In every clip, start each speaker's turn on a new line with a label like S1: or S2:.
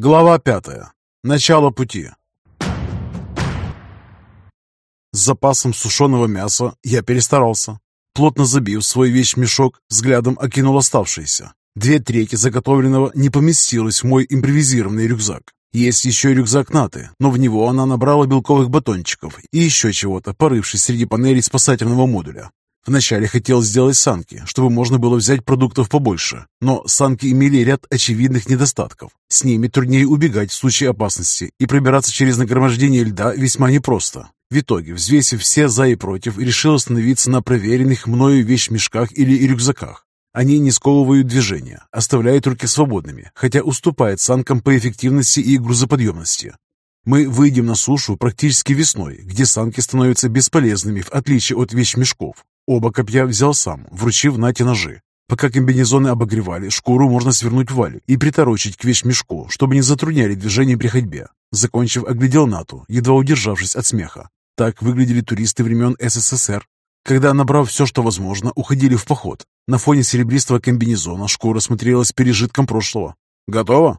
S1: Глава пятая. Начало пути. С запасом сушеного мяса я перестарался. Плотно забив свой вещмешок, взглядом окинул оставшиеся. Две трети заготовленного не поместилось в мой импровизированный рюкзак. Есть еще рюкзак Наты, но в него она набрала белковых батончиков и еще чего-то, порывшись среди панелей спасательного модуля. Вначале хотел сделать санки, чтобы можно было взять продуктов побольше, но санки имели ряд очевидных недостатков. С ними труднее убегать в случае опасности, и пробираться через нагромождение льда весьма непросто. В итоге, взвесив все за и против, решил остановиться на проверенных мною вещмешках или рюкзаках. Они не сковывают движения, оставляют руки свободными, хотя уступают санкам по эффективности и грузоподъемности. Мы выйдем на сушу практически весной, где санки становятся бесполезными в отличие от вещмешков. Оба копья взял сам, вручив Нате ножи. Пока комбинезоны обогревали, шкуру можно свернуть в валю и приторочить к вещмешку, чтобы не затрудняли движение при ходьбе. Закончив, оглядел Нату, едва удержавшись от смеха. Так выглядели туристы времен СССР, когда, набрав все, что возможно, уходили в поход. На фоне серебристого комбинезона шкура смотрелась пережитком прошлого. «Готово?»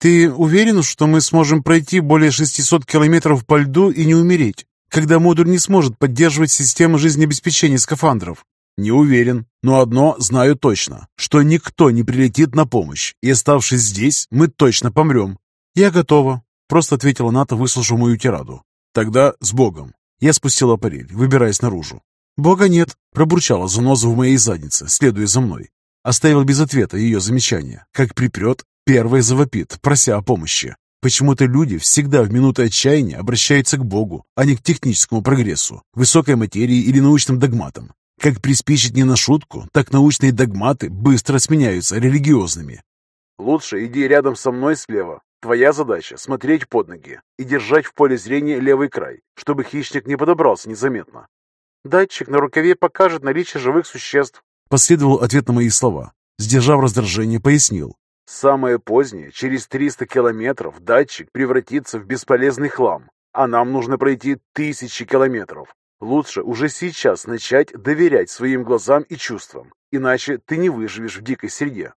S1: «Ты уверен, что мы сможем пройти более 600 километров по льду и не умереть?» Когда модуль не сможет поддерживать систему жизнеобеспечения скафандров? Не уверен, но одно знаю точно, что никто не прилетит на помощь, и оставшись здесь, мы точно помрем. Я готова, просто ответила Ната, выслушав мою тираду. Тогда с Богом. Я спустила аппарель, выбираясь наружу. «Бога нет», — пробурчала заноза в моей заднице, следуя за мной. Оставил без ответа ее замечание. Как припрет, первая завопит, прося о помощи. Почему-то люди всегда в минуты отчаяния обращаются к Богу, а не к техническому прогрессу, высокой материи или научным догматам. Как приспичит не на шутку, так научные догматы быстро сменяются религиозными.
S2: «Лучше иди рядом со мной слева. Твоя задача — смотреть под ноги и держать в поле зрения левый край, чтобы хищник не подобрался незаметно. Датчик на рукаве покажет наличие живых существ».
S1: Последовал ответ на мои слова. Сдержав раздражение, пояснил.
S2: Самое позднее, через 300 километров, датчик превратится в бесполезный хлам, а нам нужно пройти тысячи километров. Лучше уже сейчас начать доверять своим глазам и чувствам, иначе ты не выживешь в дикой среде.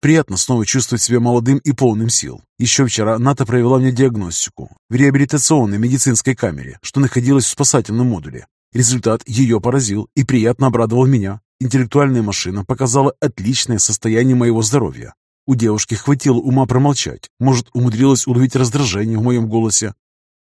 S1: Приятно снова чувствовать себя молодым и полным сил. Еще вчера НАТО провела мне диагностику в реабилитационной медицинской камере, что находилась в спасательном модуле. Результат ее поразил и приятно обрадовал меня. Интеллектуальная машина показала отличное состояние моего здоровья. У девушки хватило ума промолчать. Может, умудрилась уловить раздражение в моем голосе.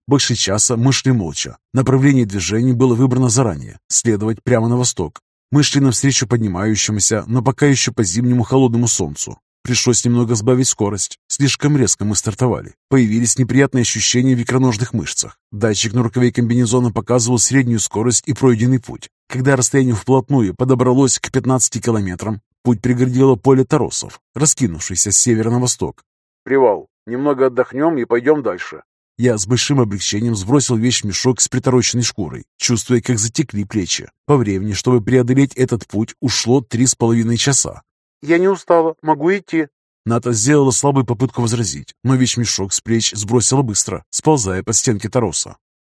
S1: Больше часа мы шли молча. Направление движения было выбрано заранее. Следовать прямо на восток. Мы шли навстречу поднимающемуся, но пока еще по-зимнему холодному солнцу. Пришлось немного сбавить скорость. Слишком резко мы стартовали. Появились неприятные ощущения в икроножных мышцах. Датчик на рукаве комбинезона показывал среднюю скорость и пройденный путь. Когда расстояние вплотную подобралось к 15 километрам, Путь преградило поле торосов, раскинувшееся с севера на восток.
S2: «Привал. Немного отдохнем и пойдем дальше».
S1: Я с большим облегчением сбросил вещь-мешок с притороченной шкурой, чувствуя, как затекли плечи. По времени, чтобы преодолеть этот путь, ушло три с половиной часа.
S2: «Я не устала. Могу идти».
S1: Ната сделала слабую попытку возразить, но вещь-мешок с плеч сбросила быстро, сползая по стенке тороса.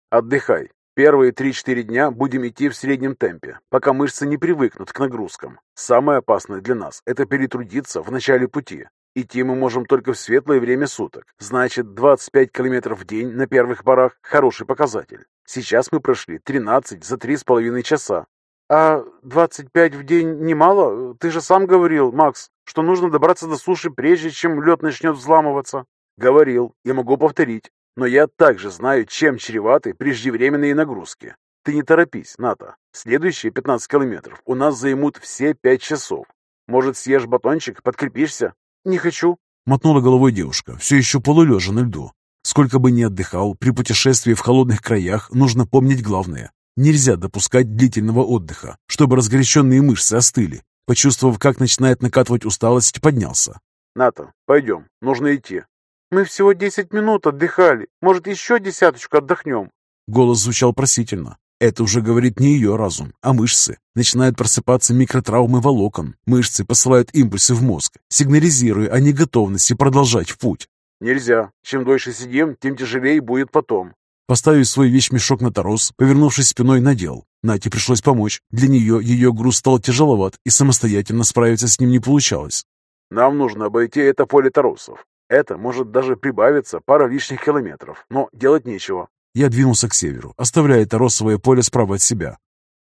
S2: «Отдыхай. Первые 3-4 дня будем идти в среднем темпе, пока мышцы не привыкнут к нагрузкам. Самое опасное для нас – это перетрудиться в начале пути. Идти мы можем только в светлое время суток. Значит, 25 километров в день на первых порах – хороший показатель. Сейчас мы прошли 13 за 3,5 часа. А 25 в день немало? Ты же сам говорил, Макс, что нужно добраться до суши, прежде чем лед начнет взламываться. Говорил и могу повторить. Но я также знаю, чем чреваты преждевременные нагрузки. Ты не торопись, Ната. Следующие 15 километров у нас займут все 5 часов. Может, съешь батончик, подкрепишься? Не хочу.
S1: Мотнула головой девушка, все еще полулежа на льду. Сколько бы ни отдыхал, при путешествии в холодных краях нужно помнить главное. Нельзя допускать длительного отдыха, чтобы разгоряченные мышцы остыли. Почувствовав, как начинает накатывать усталость, поднялся.
S2: «Ната, пойдем, нужно идти. Мы всего десять минут отдыхали. Может, еще десяточку отдохнем?»
S1: Голос звучал просительно. Это уже говорит не ее разум, а мышцы. Начинают просыпаться микротравмы волокон. Мышцы посылают импульсы в мозг, сигнализируя о неготовности продолжать путь.
S2: «Нельзя. Чем дольше сидим, тем тяжелее будет потом».
S1: Поставив свой вещмешок на торос, повернувшись спиной, надел. Нате пришлось помочь. Для нее ее груз стал тяжеловат, и самостоятельно справиться с ним не получалось.
S2: «Нам нужно обойти это поле торосов. Это может даже прибавиться пара лишних километров, но делать нечего.
S1: Я двинулся к северу, оставляя торосовое поле справа от себя.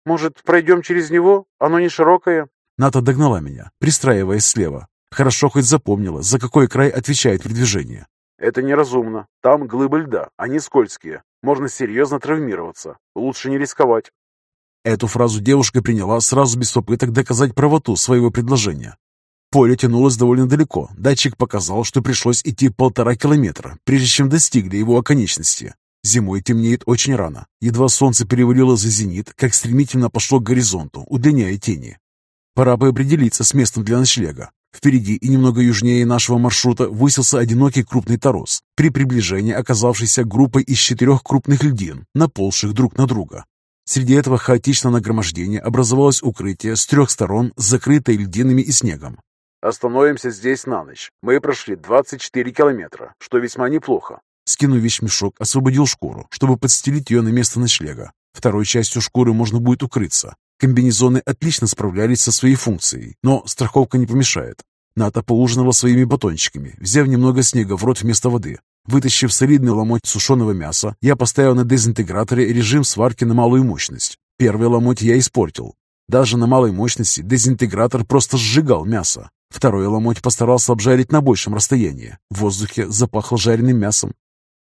S2: «Может, пройдем через него? Оно не широкое?»
S1: Ната догнала меня, пристраиваясь слева. Хорошо хоть запомнила, за какой край отвечает при движении.
S2: «Это неразумно. Там глыбы льда, они скользкие. Можно серьезно травмироваться. Лучше не рисковать».
S1: Эту фразу девушка приняла сразу без попыток доказать правоту своего предложения. Поле тянулось довольно далеко. Датчик показал, что пришлось идти полтора километра, прежде чем достигли его оконечности. Зимой темнеет очень рано. Едва солнце перевалило за зенит, как стремительно пошло к горизонту, удлиняя тени. Пора бы определиться с местом для ночлега. Впереди и немного южнее нашего маршрута высился одинокий крупный торос, при приближении оказавшийся группой из четырех крупных льдин, наползших друг на друга. Среди этого хаотичного нагромождения образовалось укрытие с трех сторон, закрытое льдинами и снегом.
S2: «Остановимся здесь на ночь. Мы прошли 24 километра, что весьма неплохо.
S1: Скинув вещмешок, освободил шкуру, чтобы подстелить ее на место ночлега. Второй частью шкуры можно будет укрыться. Комбинезоны отлично справлялись со своей функцией, но страховка не помешает. Ната поужинала своими батончиками, взяв немного снега в рот вместо воды. Вытащив солидный ломоть сушеного мяса, я поставил на дезинтеграторе режим сварки на малую мощность. Первый ломоть я испортил. Даже на малой мощности дезинтегратор просто сжигал мясо. Второй ломоть постарался обжарить на большем расстоянии. В воздухе запахло жареным мясом.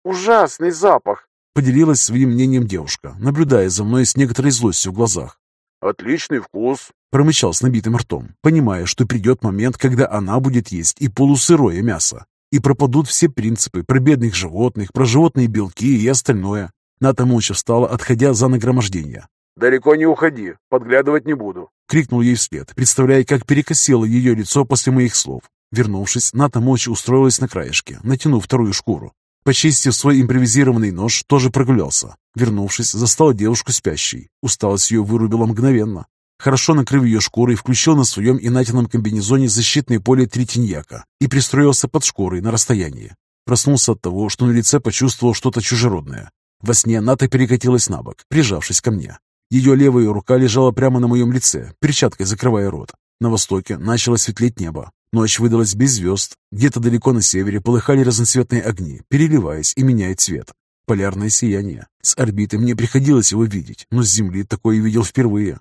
S2: «Ужасный запах!»
S1: — поделилась своим мнением девушка, наблюдая за мной с некоторой злостью в глазах.
S2: «Отличный вкус!»
S1: — промычал с набитым ртом, понимая, что придет момент, когда она будет есть и полусырое мясо. И пропадут все принципы про бедных животных, про животные белки и остальное. Ната молча встала, отходя за нагромождение.
S2: «Далеко не уходи, подглядывать не буду», —
S1: крикнул ей вслед, представляя, как перекосило ее лицо после моих слов. Вернувшись, Ната молча устроилась на краешке, натянув вторую шкуру. Почистив свой импровизированный нож, тоже прогулялся. Вернувшись, застал девушку спящей. Усталость ее вырубила мгновенно. Хорошо накрыв ее шкурой, включил на своем и Натином комбинезоне защитное поле тритиньяка и пристроился под шкурой на расстоянии. Проснулся от того, что на лице почувствовал что-то чужеродное. Во сне Ната перекатилась на бок, прижавшись ко мне. Ее левая рука лежала прямо на моем лице, перчаткой закрывая рот. На востоке начало светлеть небо. Ночь выдалась без звезд. Где-то далеко на севере полыхали разноцветные огни, переливаясь и меняя цвет. Полярное сияние. С орбиты мне приходилось его видеть, но с Земли такое видел впервые.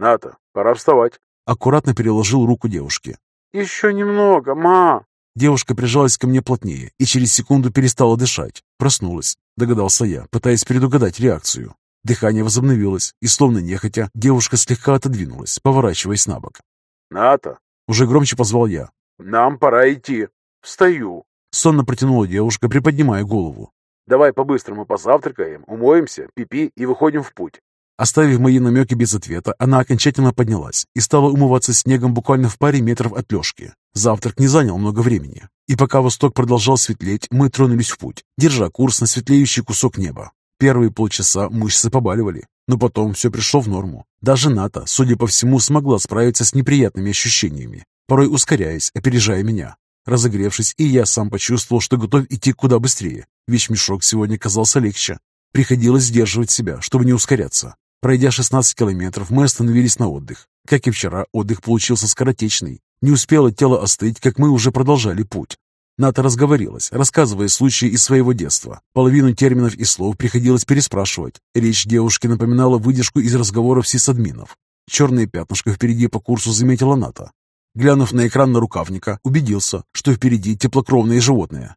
S2: «Ната, пора вставать!»
S1: Аккуратно переложил руку девушки.
S2: «Еще немного, ма!»
S1: Девушка прижалась ко мне плотнее и через секунду перестала дышать. Проснулась, догадался я, пытаясь предугадать реакцию. Дыхание возобновилось, и словно нехотя, девушка слегка отодвинулась, поворачиваясь на бок.
S2: «Ната,
S1: уже громче позвал я.
S2: «Нам пора идти. Встаю».
S1: Сонно протянула девушка, приподнимая голову.
S2: «Давай по-быстрому позавтракаем, умоемся, пипи и выходим в путь».
S1: Оставив мои намеки без ответа, она окончательно поднялась и стала умываться снегом буквально в паре метров от Лешки. Завтрак не занял много времени. И пока восток продолжал светлеть, мы тронулись в путь, держа курс на светлеющий кусок неба. Первые полчаса мышцы побаливали, но потом все пришло в норму. Даже Ната, судя по всему, смогла справиться с неприятными ощущениями, порой ускоряясь, опережая меня. Разогревшись, и я сам почувствовал, что готов идти куда быстрее. Вещмешок сегодня казался легче. Приходилось сдерживать себя, чтобы не ускоряться. Пройдя 16 километров, мы остановились на отдых. Как и вчера, отдых получился скоротечный. Не успело тело остыть, как мы уже продолжали путь. Ната разговорилась, рассказывая случаи из своего детства. Половину терминов и слов приходилось переспрашивать. Речь девушки напоминала выдержку из разговоров сисадминов. Черное пятнышко впереди по курсу заметила Ната. Глянув на экран на рукавника, убедился, что впереди теплокровные животные.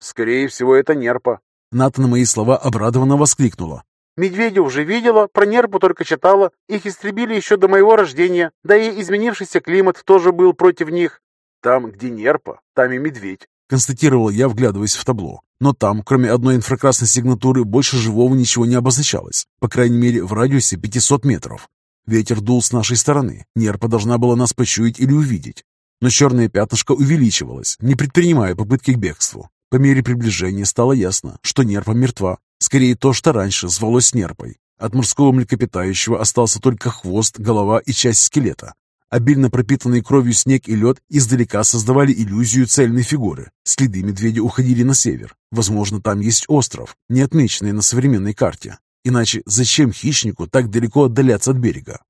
S2: «Скорее всего, это нерпа».
S1: Ната на мои слова обрадованно воскликнула.
S2: «Медведя уже видела, про нерпу только читала. Их истребили еще до моего рождения, да и изменившийся климат тоже был против них». «Там, где нерпа, там и медведь»,
S1: констатировал я, вглядываясь в табло. Но там, кроме одной инфракрасной сигнатуры, больше живого ничего не обозначалось, по крайней мере, в радиусе 500 метров. Ветер дул с нашей стороны, нерпа должна была нас почуять или увидеть. Но черное пятнышко увеличивалось, не предпринимая попытки к бегству. По мере приближения стало ясно, что нерпа мертва. Скорее то, что раньше звалось нерпой. От морского млекопитающего остался только хвост, голова и часть скелета. Обильно пропитанные кровью снег и лед издалека создавали иллюзию цельной фигуры. Следы медведя уходили на север. Возможно, там есть остров, не отмеченный на современной карте. Иначе зачем хищнику так далеко отдаляться от берега?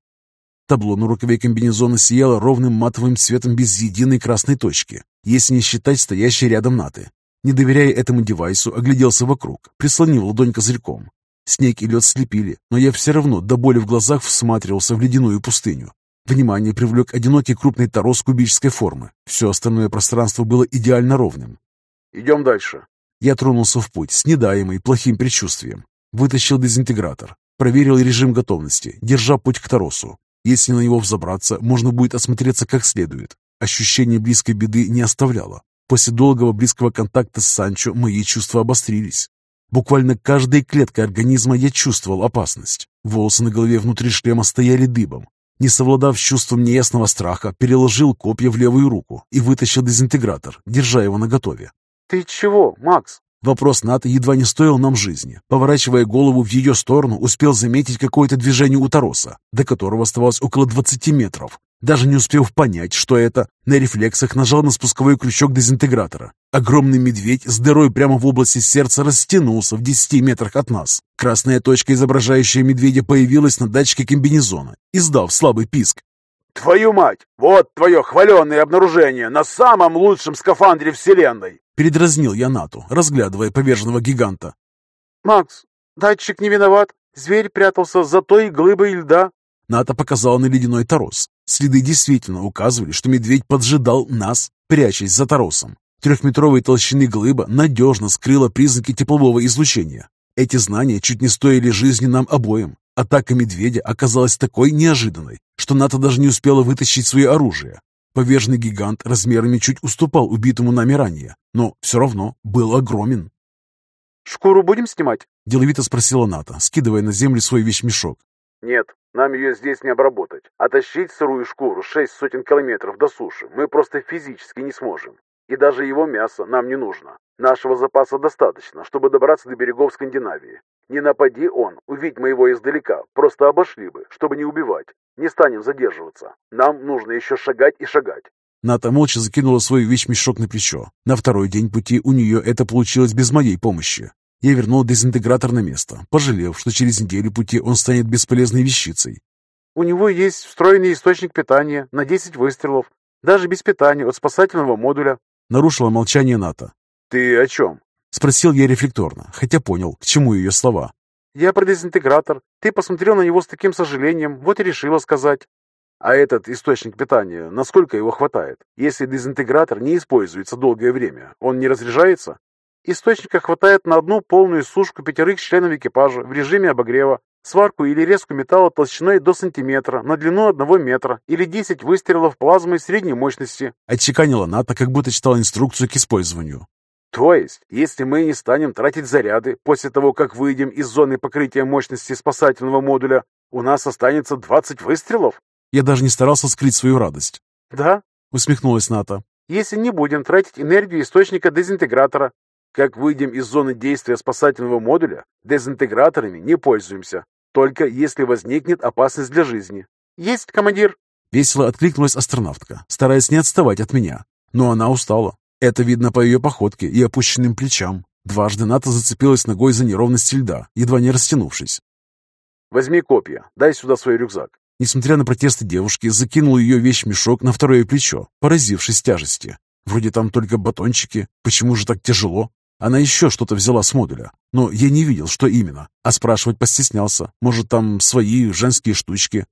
S1: Табло на рукаве комбинезона сияло ровным матовым цветом без единой красной точки, если не считать стоящей рядом наты. Не доверяя этому девайсу, огляделся вокруг, прислонил ладонь козырьком. Снег и лед слепили, но я все равно до боли в глазах всматривался в ледяную пустыню. Внимание привлек одинокий крупный торос кубической формы. Все остальное пространство было идеально ровным.
S2: «Идем дальше».
S1: Я тронулся в путь, с недаемой плохим предчувствием. Вытащил дезинтегратор, проверил режим готовности, держа путь к торосу. Если на него взобраться, можно будет осмотреться как следует. Ощущение близкой беды не оставляло. После долгого близкого контакта с Санчо мои чувства обострились. Буквально каждой клеткой организма я чувствовал опасность. Волосы на голове внутри шлема стояли дыбом. Не совладав с чувством неясного страха, переложил копья в левую руку и вытащил дезинтегратор, держа его наготове.
S2: «Ты чего, Макс?»
S1: Вопрос НАТО едва не стоил нам жизни. Поворачивая голову в ее сторону, успел заметить какое-то движение у Тароса, до которого оставалось около 20 метров. Даже не успев понять, что это, на рефлексах нажал на спусковой крючок дезинтегратора. Огромный медведь с дырой прямо в области сердца растянулся в 10 метрах от нас. Красная точка, изображающая медведя, появилась на датчике комбинезона, издав слабый писк.
S2: «Твою мать! Вот твое хваленное обнаружение на самом лучшем скафандре Вселенной!»
S1: Передразнил я Нату, разглядывая поверженного гиганта.
S2: «Макс, датчик не виноват. Зверь прятался за той глыбой льда».
S1: Ната показала на ледяной торос. Следы действительно указывали, что медведь поджидал нас, прячась за торосом. Трехметровой толщины глыба надежно скрыла признаки теплового излучения. Эти знания чуть не стоили жизни нам обоим. Атака медведя оказалась такой неожиданной, что Ната даже не успела вытащить свое оружие. Поверженный гигант размерами чуть уступал убитому нами ранее, но все равно был огромен.
S2: «Шкуру будем снимать?»
S1: – деловито спросила Ната, скидывая на землю свой вещмешок.
S2: «Нет, нам ее здесь не обработать. А тащить сырую шкуру шесть сотен километров до суши мы просто физически не сможем. И даже его мясо нам не нужно. Нашего запаса достаточно, чтобы добраться до берегов Скандинавии. Не напади он, увидь мы его издалека, просто обошли бы, чтобы не убивать. Не станем задерживаться. Нам нужно еще шагать и шагать.
S1: Ната молча закинула свой вещмешок на плечо. На второй день пути у нее это получилось без моей помощи. Я вернул дезинтегратор на место, пожалев, что через неделю пути он станет бесполезной вещицей.
S2: «У него есть встроенный источник питания на 10 выстрелов, даже без питания от спасательного модуля», —
S1: нарушила молчание НАТО.
S2: «Ты о чем?»
S1: — спросил я рефлекторно, хотя понял, к чему ее слова.
S2: «Я про дезинтегратор. Ты посмотрел на него с таким сожалением, вот и решила сказать». «А этот источник питания, насколько его хватает? Если дезинтегратор не используется долгое время, он не разряжается?» Источника хватает на одну полную сушку пятерых членов экипажа в режиме обогрева, сварку или резку металла толщиной до сантиметра на длину одного метра или 10 выстрелов плазмой средней мощности.
S1: Отчеканила НАТО, как будто читала инструкцию к использованию.
S2: То есть, если мы не станем тратить заряды после того, как выйдем из зоны покрытия мощности спасательного модуля, у нас останется 20 выстрелов?
S1: Я даже не старался скрыть свою радость.
S2: Да?
S1: Усмехнулась НАТО.
S2: Если не будем тратить энергию источника дезинтегратора, как выйдем из зоны действия спасательного модуля, дезинтеграторами не пользуемся, только если возникнет опасность для жизни. Есть, командир.
S1: Весело откликнулась астронавтка, стараясь не отставать от меня. Но она устала. Это видно по ее походке и опущенным плечам. Дважды НАТО зацепилась ногой за неровность льда, едва не растянувшись.
S2: «Возьми копья, дай сюда свой рюкзак».
S1: Несмотря на протесты девушки, закинул ее вещь-мешок на второе плечо, поразившись тяжести. Вроде там только батончики. Почему же так тяжело? Она еще что-то взяла с модуля, но я не видел, что именно, а спрашивать постеснялся. Может, там свои женские штучки.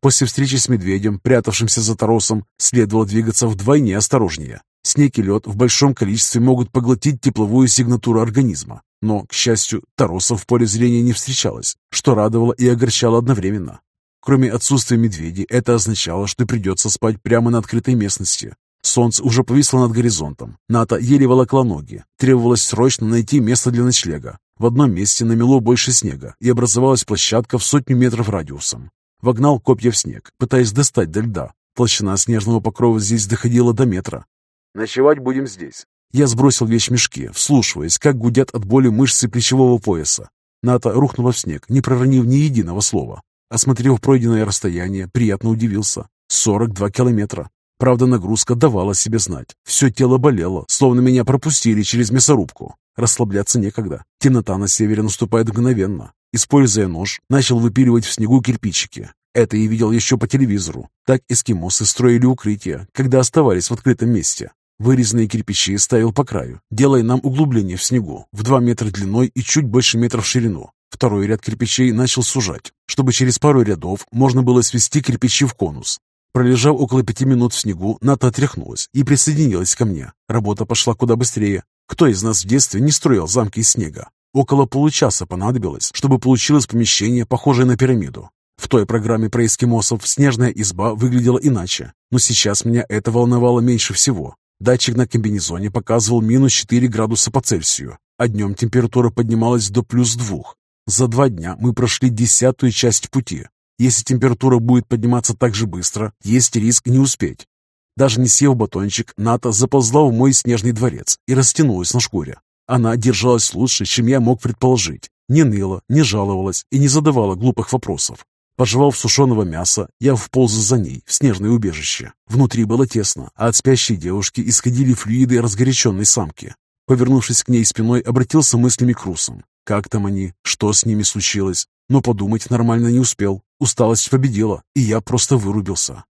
S1: После встречи с медведем, прятавшимся за торосом, следовало двигаться вдвойне осторожнее. Снег и лед в большом количестве могут поглотить тепловую сигнатуру организма. Но, к счастью, торосов в поле зрения не встречалось, что радовало и огорчало одновременно. Кроме отсутствия медведей, это означало, что придется спать прямо на открытой местности, Солнце уже повисло над горизонтом. Ната еле волокла ноги. Требовалось срочно найти место для ночлега. В одном месте намело больше снега, и образовалась площадка в сотню метров радиусом. Вогнал копья в снег, пытаясь достать до льда. Толщина снежного покрова здесь доходила до метра.
S2: «Ночевать будем здесь».
S1: Я сбросил вещмешки, вслушиваясь, как гудят от боли мышцы плечевого пояса. Ната рухнула в снег, не проронив ни единого слова. Осмотрев пройденное расстояние, приятно удивился. 42 километра. Правда, нагрузка давала себе знать. Все тело болело, словно меня пропустили через мясорубку. Расслабляться некогда. Темнота на севере наступает мгновенно. Используя нож, начал выпиливать в снегу кирпичики. Это я видел еще по телевизору. Так эскимосы строили укрытия, когда оставались в открытом месте. Вырезанные кирпичи ставил по краю, делая нам углубление в снегу в 2 метра длиной и чуть больше метра в ширину. Второй ряд кирпичей начал сужать, чтобы через пару рядов можно было свести кирпичи в конус. Пролежав около пяти минут в снегу, Ната отряхнулась и присоединилась ко мне. Работа пошла куда быстрее. Кто из нас в детстве не строил замки из снега? Около получаса понадобилось, чтобы получилось помещение, похожее на пирамиду. В той программе про эскимосов снежная изба выглядела иначе, но сейчас меня это волновало меньше всего. Датчик на комбинезоне показывал минус 4 градуса по Цельсию, а днем температура поднималась до плюс 2. За два дня мы прошли десятую часть пути. Если температура будет подниматься так же быстро, есть риск не успеть. Даже не съев батончик, Ната заползла в мой снежный дворец и растянулась на шкуре. Она держалась лучше, чем я мог предположить. Не ныла, не жаловалась и не задавала глупых вопросов. Пожевав сушеного мяса, я вполз за ней в снежное убежище. Внутри было тесно, а от спящей девушки исходили флюиды разгоряченной самки. Повернувшись к ней спиной, обратился мыслями к русам. Как там они? Что с ними случилось? Но подумать нормально не успел. Усталость победила, и я просто вырубился.